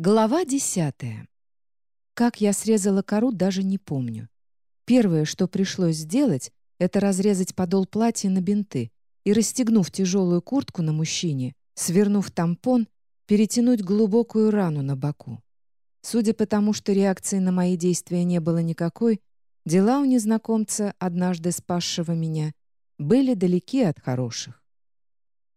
Глава десятая. Как я срезала кору, даже не помню. Первое, что пришлось сделать, это разрезать подол платья на бинты и, расстегнув тяжелую куртку на мужчине, свернув тампон, перетянуть глубокую рану на боку. Судя по тому, что реакции на мои действия не было никакой, дела у незнакомца, однажды спасшего меня, были далеки от хороших.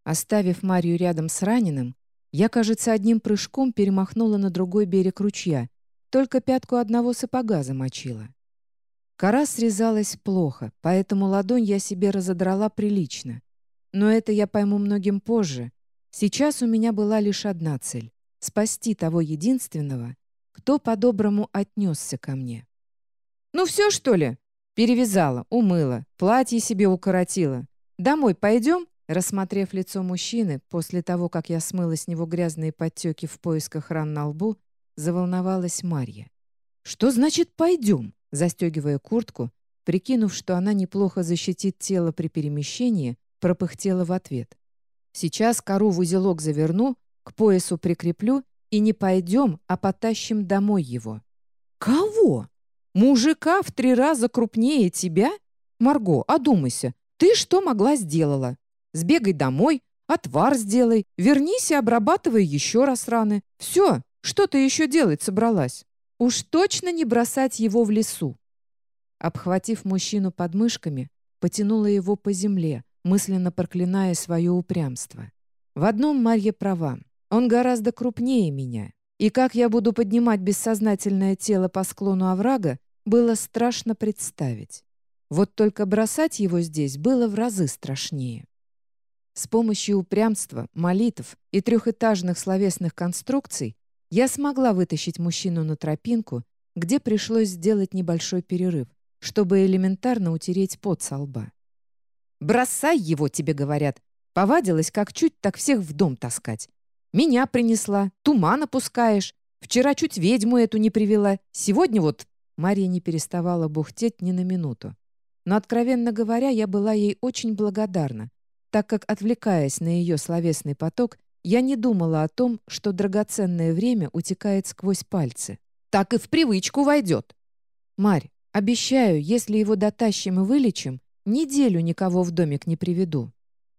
Оставив Марию рядом с раненым, я, кажется, одним прыжком перемахнула на другой берег ручья, только пятку одного сапога замочила. Кора срезалась плохо, поэтому ладонь я себе разодрала прилично. Но это я пойму многим позже. Сейчас у меня была лишь одна цель — спасти того единственного, кто по-доброму отнесся ко мне. «Ну все, что ли?» Перевязала, умыла, платье себе укоротила. «Домой пойдем?» Рассмотрев лицо мужчины, после того, как я смыла с него грязные подтеки в поисках ран на лбу, заволновалась Марья. «Что значит «пойдем»?» Застегивая куртку, прикинув, что она неплохо защитит тело при перемещении, пропыхтела в ответ. «Сейчас кору в узелок заверну, к поясу прикреплю и не пойдем, а потащим домой его». «Кого? Мужика в три раза крупнее тебя? Марго, одумайся, ты что могла сделала?» Сбегай домой, отвар сделай, вернись и обрабатывай еще раз раны. Все, что ты еще делать собралась? Уж точно не бросать его в лесу. Обхватив мужчину подмышками, потянула его по земле, мысленно проклиная свое упрямство. В одном Марья права. Он гораздо крупнее меня. И как я буду поднимать бессознательное тело по склону оврага, было страшно представить. Вот только бросать его здесь было в разы страшнее. С помощью упрямства, молитв и трехэтажных словесных конструкций я смогла вытащить мужчину на тропинку, где пришлось сделать небольшой перерыв, чтобы элементарно утереть пот со лба. «Бросай его!» — тебе говорят. Повадилась как чуть, так всех в дом таскать. Меня принесла, туман опускаешь. Вчера чуть ведьму эту не привела. Сегодня вот...» Мария не переставала бухтеть ни на минуту. Но, откровенно говоря, я была ей очень благодарна, так как, отвлекаясь на ее словесный поток, я не думала о том, что драгоценное время утекает сквозь пальцы. Так и в привычку войдет. Марь, обещаю, если его дотащим и вылечим, неделю никого в домик не приведу.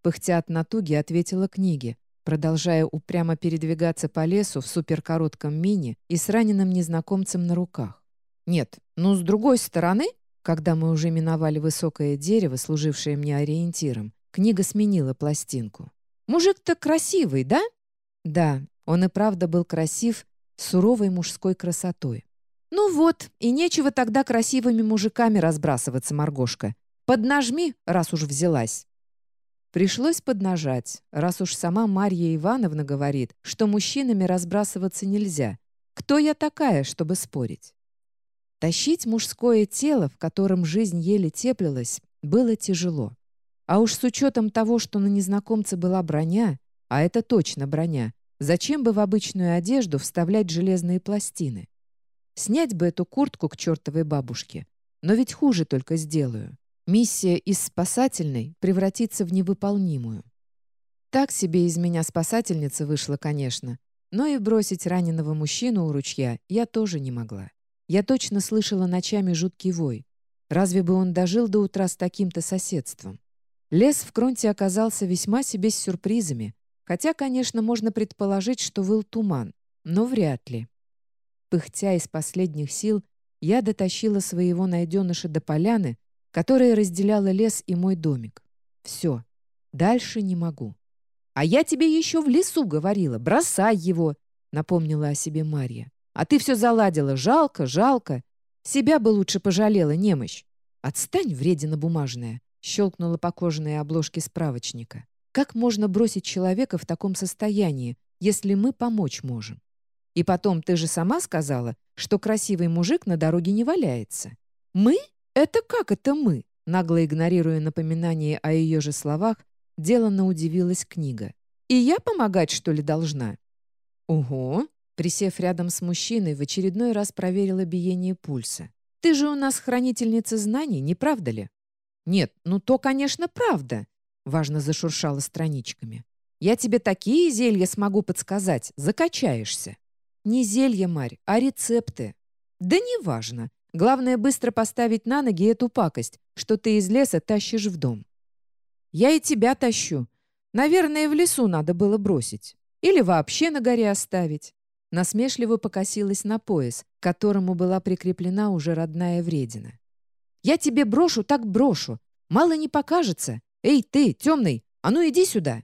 Пыхтя от натуги ответила книге, продолжая упрямо передвигаться по лесу в суперкоротком мини и с раненым незнакомцем на руках. Нет, ну с другой стороны, когда мы уже миновали высокое дерево, служившее мне ориентиром, Книга сменила пластинку. «Мужик-то красивый, да?» Да, он и правда был красив, суровой мужской красотой. «Ну вот, и нечего тогда красивыми мужиками разбрасываться, Маргошка. Поднажми, раз уж взялась». Пришлось поднажать, раз уж сама Марья Ивановна говорит, что мужчинами разбрасываться нельзя. Кто я такая, чтобы спорить? Тащить мужское тело, в котором жизнь еле теплилась, было тяжело. А уж с учетом того, что на незнакомце была броня, а это точно броня, зачем бы в обычную одежду вставлять железные пластины? Снять бы эту куртку к чертовой бабушке. Но ведь хуже только сделаю. Миссия из спасательной превратится в невыполнимую. Так себе из меня спасательница вышла, конечно, но и бросить раненого мужчину у ручья я тоже не могла. Я точно слышала ночами жуткий вой. Разве бы он дожил до утра с таким-то соседством? Лес в Кронте оказался весьма себе с сюрпризами, хотя, конечно, можно предположить, что был туман, но вряд ли. Пыхтя из последних сил, я дотащила своего найденыша до поляны, которая разделяла лес и мой домик. Все, дальше не могу. «А я тебе еще в лесу говорила, бросай его!» — напомнила о себе Марья. «А ты все заладила, жалко, жалко. Себя бы лучше пожалела, немощь. Отстань, вредина бумажная!» Щелкнула по кожаной обложке справочника. Как можно бросить человека в таком состоянии, если мы помочь можем? И потом, ты же сама сказала, что красивый мужик на дороге не валяется. Мы? Это как это мы? Нагло игнорируя напоминание о ее же словах, деланно удивилась книга. «И я помогать, что ли, должна?» «Ого!» Присев рядом с мужчиной, в очередной раз проверила биение пульса. «Ты же у нас хранительница знаний, не правда ли?» «Нет, ну то, конечно, правда», — важно зашуршала страничками. «Я тебе такие зелья смогу подсказать, закачаешься». Не зелье, Марь, а рецепты. Да неважно. Главное быстро поставить на ноги эту пакость, что ты из леса тащишь в дом. Я и тебя тащу. Наверное, в лесу надо было бросить. Или вообще на горе оставить. Насмешливо покосилась на пояс, к которому была прикреплена уже родная вредина. «Я тебе брошу, так брошу. Мало не покажется. Эй, ты, темный, а ну иди сюда!»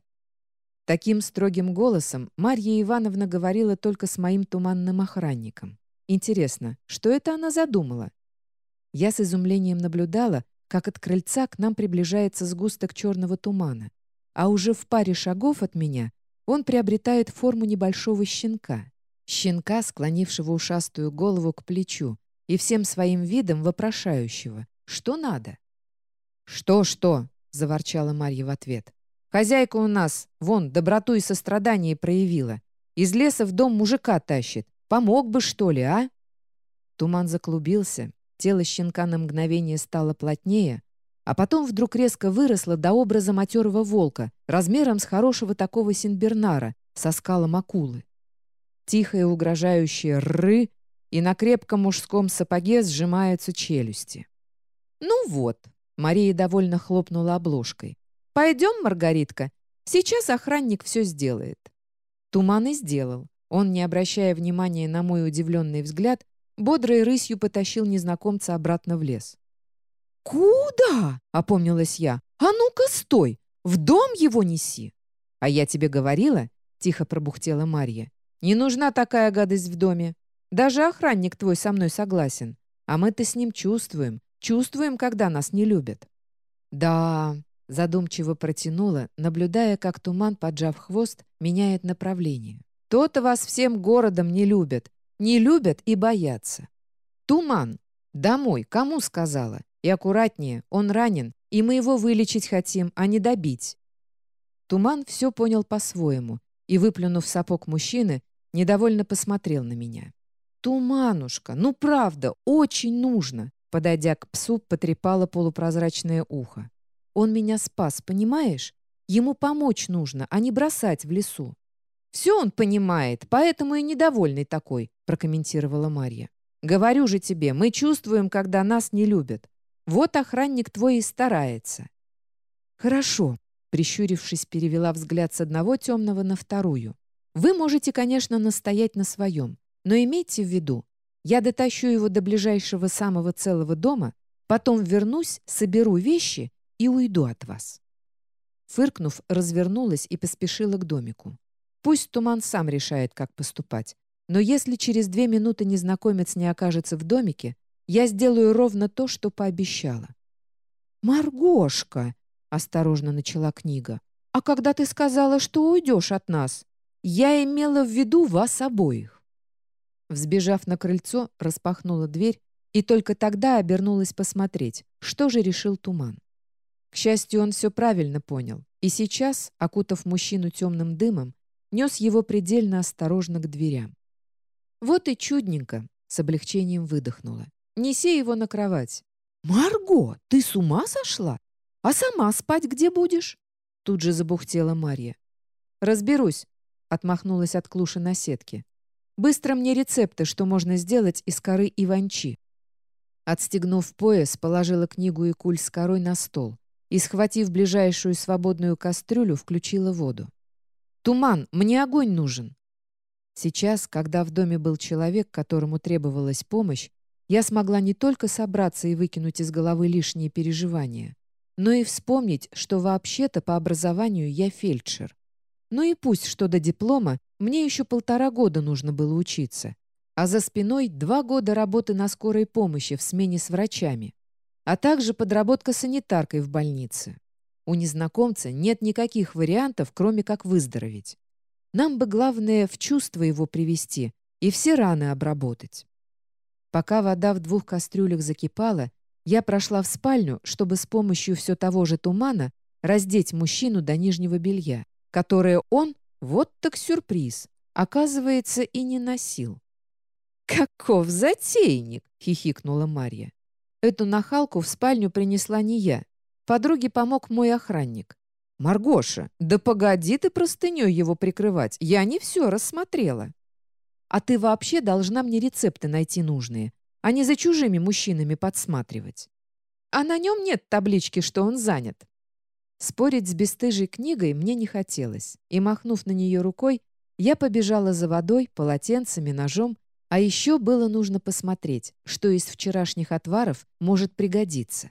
Таким строгим голосом Марья Ивановна говорила только с моим туманным охранником. Интересно, что это она задумала? Я с изумлением наблюдала, как от крыльца к нам приближается сгусток черного тумана, а уже в паре шагов от меня он приобретает форму небольшого щенка. Щенка, склонившего ушастую голову к плечу и всем своим видом вопрошающего. «Что надо?» «Что-что?» — заворчала Марья в ответ. Хозяйка у нас, вон, доброту и сострадание проявила. Из леса в дом мужика тащит. Помог бы, что ли, а?» Туман заклубился, тело щенка на мгновение стало плотнее, а потом вдруг резко выросло до образа матерого волка, размером с хорошего такого синбернара, со скалом акулы. Тихое угрожающее «ры», и на крепком мужском сапоге сжимаются челюсти. «Ну вот», — Мария довольно хлопнула обложкой. «Пойдем, Маргаритка, сейчас охранник все сделает». Туман и сделал. Он, не обращая внимания на мой удивленный взгляд, бодрой рысью потащил незнакомца обратно в лес. «Куда?» — опомнилась я. «А ну-ка, стой! В дом его неси!» «А я тебе говорила?» — тихо пробухтела Марья. «Не нужна такая гадость в доме. Даже охранник твой со мной согласен. А мы-то с ним чувствуем. Чувствуем, когда нас не любят». «Да, Задумчиво протянула, наблюдая, как туман, поджав хвост, меняет направление. «То-то вас всем городом не любят. Не любят и боятся. Туман! Домой! Кому сказала? И аккуратнее, он ранен, и мы его вылечить хотим, а не добить». Туман все понял по-своему и, выплюнув сапог мужчины, недовольно посмотрел на меня. «Туманушка, ну правда, очень нужно!» Подойдя к псу, потрепала полупрозрачное ухо. Он меня спас, понимаешь? Ему помочь нужно, а не бросать в лесу. «Все он понимает, поэтому и недовольный такой», прокомментировала Марья. «Говорю же тебе, мы чувствуем, когда нас не любят. Вот охранник твой и старается». «Хорошо», — прищурившись, перевела взгляд с одного темного на вторую. «Вы можете, конечно, настоять на своем, но имейте в виду, я дотащу его до ближайшего самого целого дома, потом вернусь, соберу вещи и уйду от вас». Фыркнув, развернулась и поспешила к домику. Пусть Туман сам решает, как поступать. Но если через две минуты незнакомец не окажется в домике, я сделаю ровно то, что пообещала. «Маргошка!» — осторожно начала книга. «А когда ты сказала, что уйдешь от нас, я имела в виду вас обоих». Взбежав на крыльцо, распахнула дверь и только тогда обернулась посмотреть, что же решил Туман. К счастью, он все правильно понял, и сейчас, окутав мужчину темным дымом, нес его предельно осторожно к дверям. «Вот и чудненько!» — с облегчением выдохнула. «Неси его на кровать». «Марго, ты с ума сошла? А сама спать где будешь?» Тут же забухтела Марья. «Разберусь», — отмахнулась от клуши на сетке. «Быстро мне рецепты, что можно сделать из коры иванчи». Отстегнув пояс, положила книгу и куль с корой на стол и, схватив ближайшую свободную кастрюлю, включила воду. «Туман, мне огонь нужен!» Сейчас, когда в доме был человек, которому требовалась помощь, я смогла не только собраться и выкинуть из головы лишние переживания, но и вспомнить, что вообще-то по образованию я фельдшер. Ну и пусть, что до диплома, мне еще полтора года нужно было учиться, а за спиной два года работы на скорой помощи в смене с врачами а также подработка санитаркой в больнице. У незнакомца нет никаких вариантов, кроме как выздороветь. Нам бы главное в чувство его привести и все раны обработать. Пока вода в двух кастрюлях закипала, я прошла в спальню, чтобы с помощью все того же тумана раздеть мужчину до нижнего белья, которое он, вот так сюрприз, оказывается, и не носил. «Каков затейник!» — хихикнула Марья. Эту нахалку в спальню принесла не я. Подруге помог мой охранник. «Маргоша, да погоди ты простыней его прикрывать, я не все рассмотрела». А ты вообще должна мне рецепты найти нужные, а не за чужими мужчинами подсматривать. А на нем нет таблички, что он занят. Спорить с бесстыжей книгой мне не хотелось, и, махнув на нее рукой, я побежала за водой, полотенцами, ножом, а еще было нужно посмотреть, что из вчерашних отваров может пригодиться.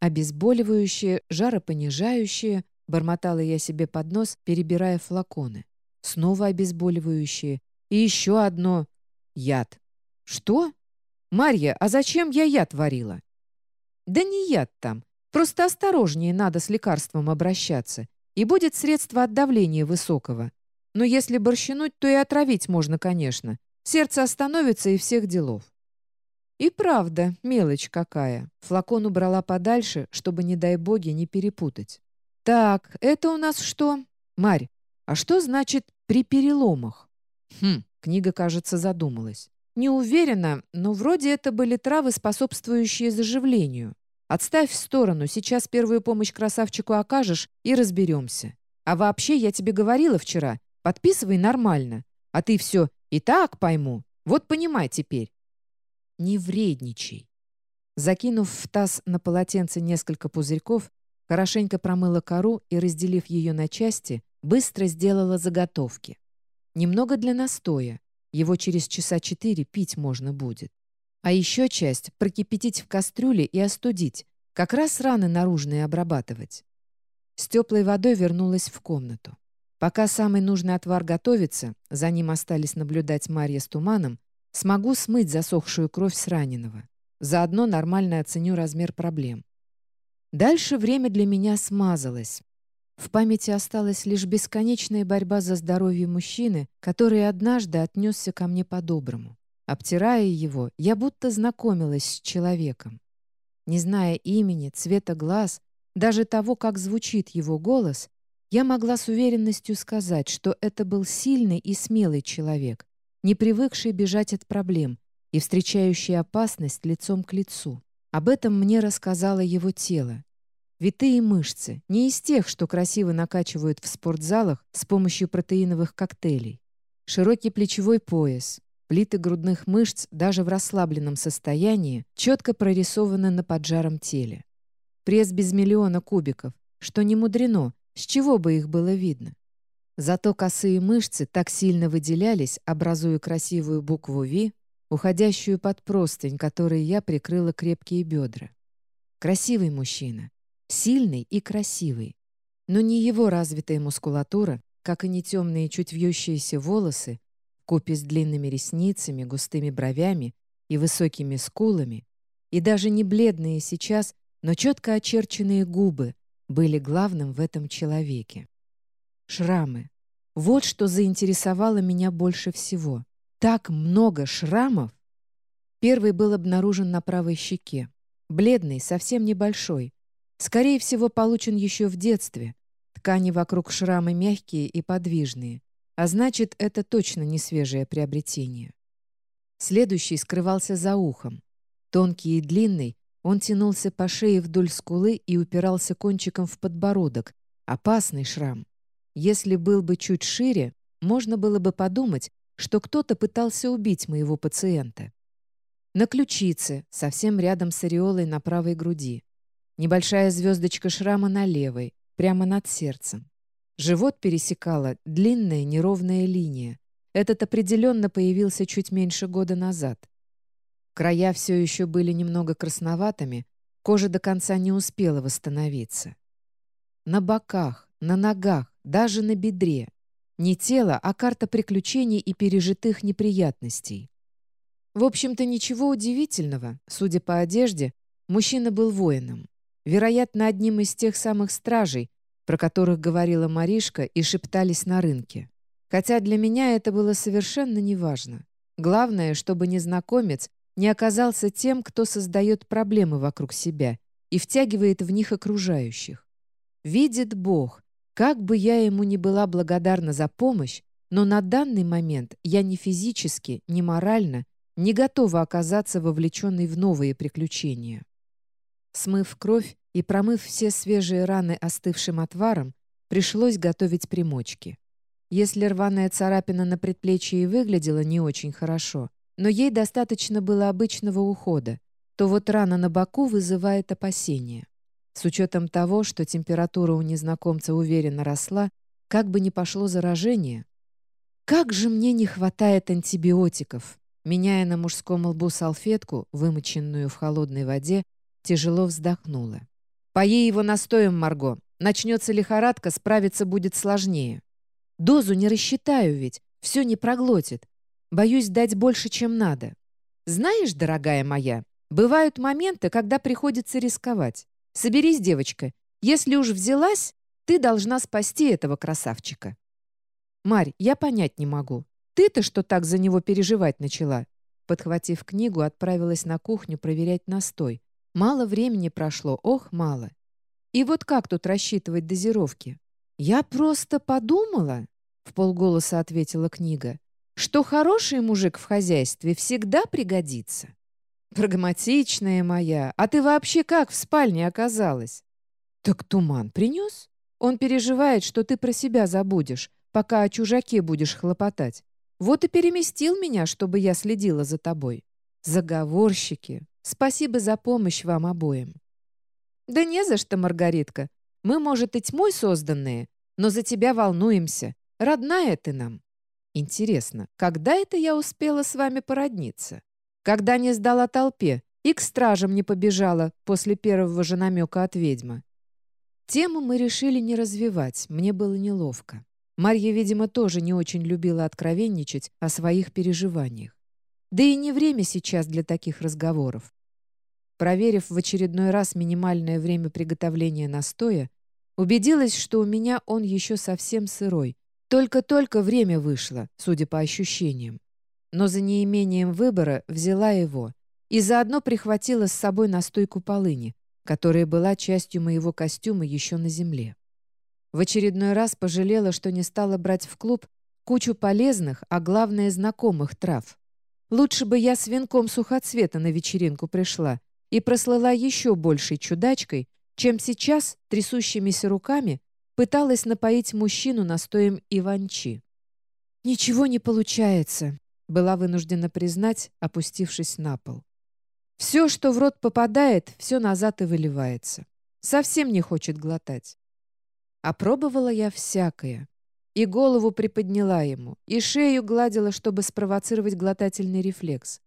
Обезболивающее, жаропонижающее, бормотала я себе под нос, перебирая флаконы. Снова обезболивающее. И еще одно — яд. Что? Марья, а зачем я яд варила? Да не яд там. Просто осторожнее надо с лекарством обращаться. И будет средство от давления высокого. Но если борщинуть, то и отравить можно, конечно. Сердце остановится и всех делов. И правда, мелочь какая. Флакон убрала подальше, чтобы, не дай боги, не перепутать. Так, это у нас что? Марь, а что значит «при переломах»? Хм, книга, кажется, задумалась. Не уверена, но вроде это были травы, способствующие заживлению. Отставь в сторону, сейчас первую помощь красавчику окажешь и разберемся. А вообще, я тебе говорила вчера, подписывай нормально. А ты все «и так пойму». Вот понимай теперь. Не вредничай. Закинув в таз на полотенце несколько пузырьков, хорошенько промыла кору и, разделив ее на части, быстро сделала заготовки. Немного для настоя. Его через часа четыре пить можно будет. А еще часть прокипятить в кастрюле и остудить, как раз раны наружные обрабатывать. С теплой водой вернулась в комнату. Пока самый нужный отвар готовится, за ним остались наблюдать Марья с Туманом, Смогу смыть засохшую кровь с раненого. Заодно нормально оценю размер проблем. Дальше время для меня смазалось. В памяти осталась лишь бесконечная борьба за здоровье мужчины, который однажды отнесся ко мне по-доброму. Обтирая его, я будто знакомилась с человеком. Не зная имени, цвета глаз, даже того, как звучит его голос, я могла с уверенностью сказать, что это был сильный и смелый человек, не привыкший бежать от проблем и встречающий опасность лицом к лицу. Об этом мне рассказало его тело. Витые мышцы, не из тех, что красиво накачивают в спортзалах с помощью протеиновых коктейлей. Широкий плечевой пояс, плиты грудных мышц даже в расслабленном состоянии четко прорисованы на поджаром теле. Пресс без миллиона кубиков, что не мудрено, с чего бы их было видно. Зато косые мышцы так сильно выделялись, образуя красивую букву «Ви», уходящую под простынь, которой я прикрыла крепкие бедра. Красивый мужчина. Сильный и красивый. Но не его развитая мускулатура, как и не темные чуть вьющиеся волосы, купе с длинными ресницами, густыми бровями и высокими скулами, и даже не бледные сейчас, но четко очерченные губы были главным в этом человеке. Шрамы. Вот что заинтересовало меня больше всего. Так много шрамов! Первый был обнаружен на правой щеке. Бледный, совсем небольшой. Скорее всего, получен еще в детстве. Ткани вокруг шрамы мягкие и подвижные. А значит, это точно не свежее приобретение. Следующий скрывался за ухом. Тонкий и длинный, он тянулся по шее вдоль скулы и упирался кончиком в подбородок. Опасный шрам. Если был бы чуть шире, можно было бы подумать, что кто-то пытался убить моего пациента. На ключице, совсем рядом с ореолой на правой груди. Небольшая звездочка шрама на левой, прямо над сердцем. Живот пересекала длинная неровная линия. Этот определенно появился чуть меньше года назад. Края все еще были немного красноватыми, кожа до конца не успела восстановиться. На боках, на ногах, даже на бедре. Не тело, а карта приключений и пережитых неприятностей. В общем-то, ничего удивительного. Судя по одежде, мужчина был воином. Вероятно, одним из тех самых стражей, про которых говорила Маришка и шептались на рынке. Хотя для меня это было совершенно неважно. Главное, чтобы незнакомец не оказался тем, кто создает проблемы вокруг себя и втягивает в них окружающих. Видит Бог, как бы я ему ни была благодарна за помощь, но на данный момент я ни физически, ни морально не готова оказаться вовлеченной в новые приключения. Смыв кровь и промыв все свежие раны остывшим отваром, пришлось готовить примочки. Если рваная царапина на предплечье и выглядела не очень хорошо, но ей достаточно было обычного ухода, то вот рана на боку вызывает опасения. С учетом того, что температура у незнакомца уверенно росла, как бы ни пошло заражение. Как же мне не хватает антибиотиков! Меняя на мужском лбу салфетку, вымоченную в холодной воде, тяжело вздохнула. «Поей его настоем, Марго. Начнется лихорадка, справиться будет сложнее. Дозу не рассчитаю ведь, все не проглотит. Боюсь дать больше, чем надо. Знаешь, дорогая моя, бывают моменты, когда приходится рисковать. Соберись, девочка. Если уж взялась, ты должна спасти этого красавчика. Марь, я понять не могу. Ты-то что так за него переживать начала? Подхватив книгу, отправилась на кухню проверять настой. Мало времени прошло, ох, мало. И вот как тут рассчитывать дозировки? Я просто подумала, в полголоса ответила книга, что хороший мужик в хозяйстве всегда пригодится. Прагматичная моя, а ты вообще как в спальне оказалась? Так туман принес? Он переживает, что ты про себя забудешь, пока о чужаке будешь хлопотать. Вот и переместил меня, чтобы я следила за тобой. Заговорщики, спасибо за помощь вам обоим. Да не за что, Маргаритка. Мы, может, и тьмой созданные, но за тебя волнуемся. Родная ты нам. Интересно, когда это я успела с вами породниться? Когда не сдала толпе и к стражам не побежала после первого же намека от ведьмы? Тему мы решили не развивать, мне было неловко. Марья, видимо, тоже не очень любила откровенничать о своих переживаниях. Да и не время сейчас для таких разговоров. Проверив в очередной раз минимальное время приготовления настоя, убедилась, что у меня он еще совсем сырой, только-только время вышло, судя по ощущениям. Но за неимением выбора взяла его и заодно прихватила с собой настойку полыни, которая была частью моего костюма еще на земле. В очередной раз пожалела, что не стала брать в клуб кучу полезных, а главное знакомых трав. Лучше бы я с венком сухоцвета на вечеринку пришла и прослыла еще большей чудачкой, чем сейчас трясущимися руками Пыталась напоить мужчину настоем иванчи. «Ничего не получается», — была вынуждена признать, опустившись на пол. «Все, что в рот попадает, все назад и выливается. Совсем не хочет глотать». Опробовала я всякое. И голову приподняла ему, и шею гладила, чтобы спровоцировать глотательный рефлекс.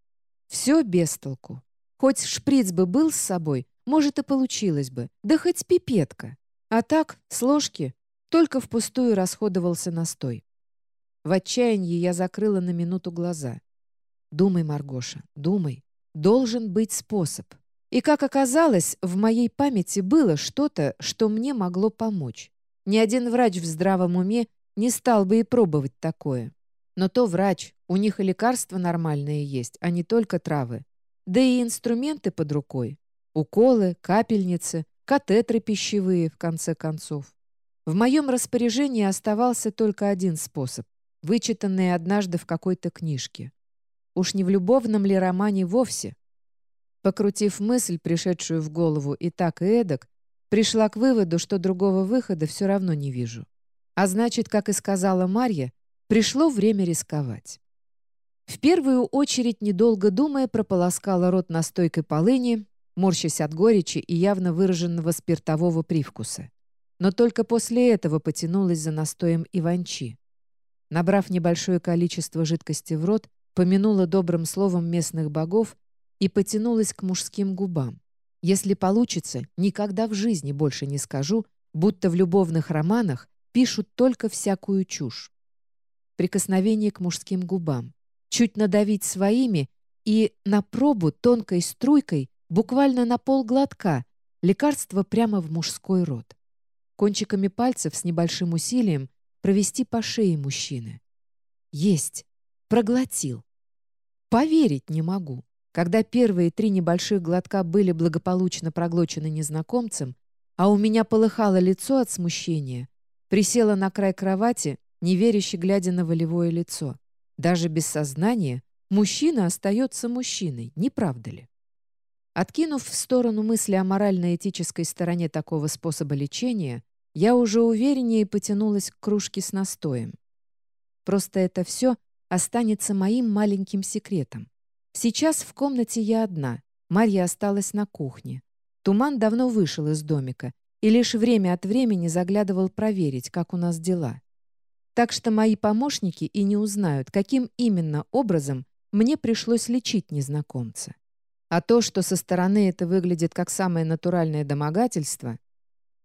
Все без толку. Хоть шприц бы был с собой, может, и получилось бы. Да хоть пипетка. А так, с ложки, только впустую расходовался настой. В отчаянии я закрыла на минуту глаза. «Думай, Маргоша, думай. Должен быть способ». И, как оказалось, в моей памяти было что-то, что мне могло помочь. Ни один врач в здравом уме не стал бы и пробовать такое. Но то врач, у них и лекарства нормальные есть, а не только травы. Да и инструменты под рукой. Уколы, капельницы, катетры пищевые, в конце концов. В моем распоряжении оставался только один способ, вычитанный однажды в какой-то книжке. Уж не в любовном ли романе вовсе? Покрутив мысль, пришедшую в голову и так и эдак, пришла к выводу, что другого выхода все равно не вижу. А значит, как и сказала Марья, пришло время рисковать. В первую очередь, недолго думая, прополоскала рот настойкой полыни, морщась от горечи и явно выраженного спиртового привкуса. Но только после этого потянулась за настоем иванчи. Набрав небольшое количество жидкости в рот, помянула добрым словом местных богов и потянулась к мужским губам. Если получится, никогда в жизни больше не скажу, будто в любовных романах пишут только всякую чушь. Прикосновение к мужским губам. Чуть надавить своими и на пробу тонкой струйкой Буквально на полглотка, лекарство прямо в мужской рот. Кончиками пальцев с небольшим усилием провести по шее мужчины. Есть. Проглотил. Поверить не могу. Когда первые три небольших глотка были благополучно проглочены незнакомцем, а у меня полыхало лицо от смущения, присела на край кровати, неверяще глядя на волевое лицо. Даже без сознания мужчина остается мужчиной, не правда ли? Откинув в сторону мысли о морально-этической стороне такого способа лечения, я уже увереннее потянулась к кружке с настоем. Просто это все останется моим маленьким секретом. Сейчас в комнате я одна, Марья осталась на кухне. Туман давно вышел из домика и лишь время от времени заглядывал проверить, как у нас дела. Так что мои помощники и не узнают, каким именно образом мне пришлось лечить незнакомца. А то, что со стороны это выглядит как самое натуральное домогательство,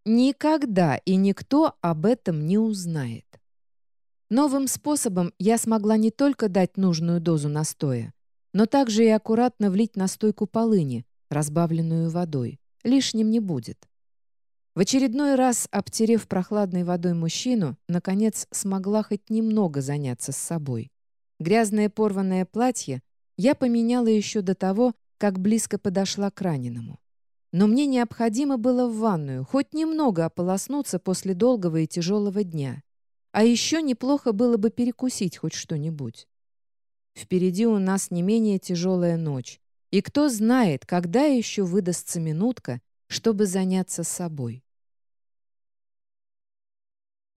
никогда и никто об этом не узнает. Новым способом я смогла не только дать нужную дозу настоя, но также и аккуратно влить настойку полыни, разбавленную водой. Лишним не будет. В очередной раз, обтерев прохладной водой мужчину, наконец смогла хоть немного заняться с собой. Грязное порванное платье я поменяла еще до того, как близко подошла к раненому. Но мне необходимо было в ванную хоть немного ополоснуться после долгого и тяжелого дня. А еще неплохо было бы перекусить хоть что-нибудь. Впереди у нас не менее тяжелая ночь. И кто знает, когда еще выдастся минутка, чтобы заняться собой.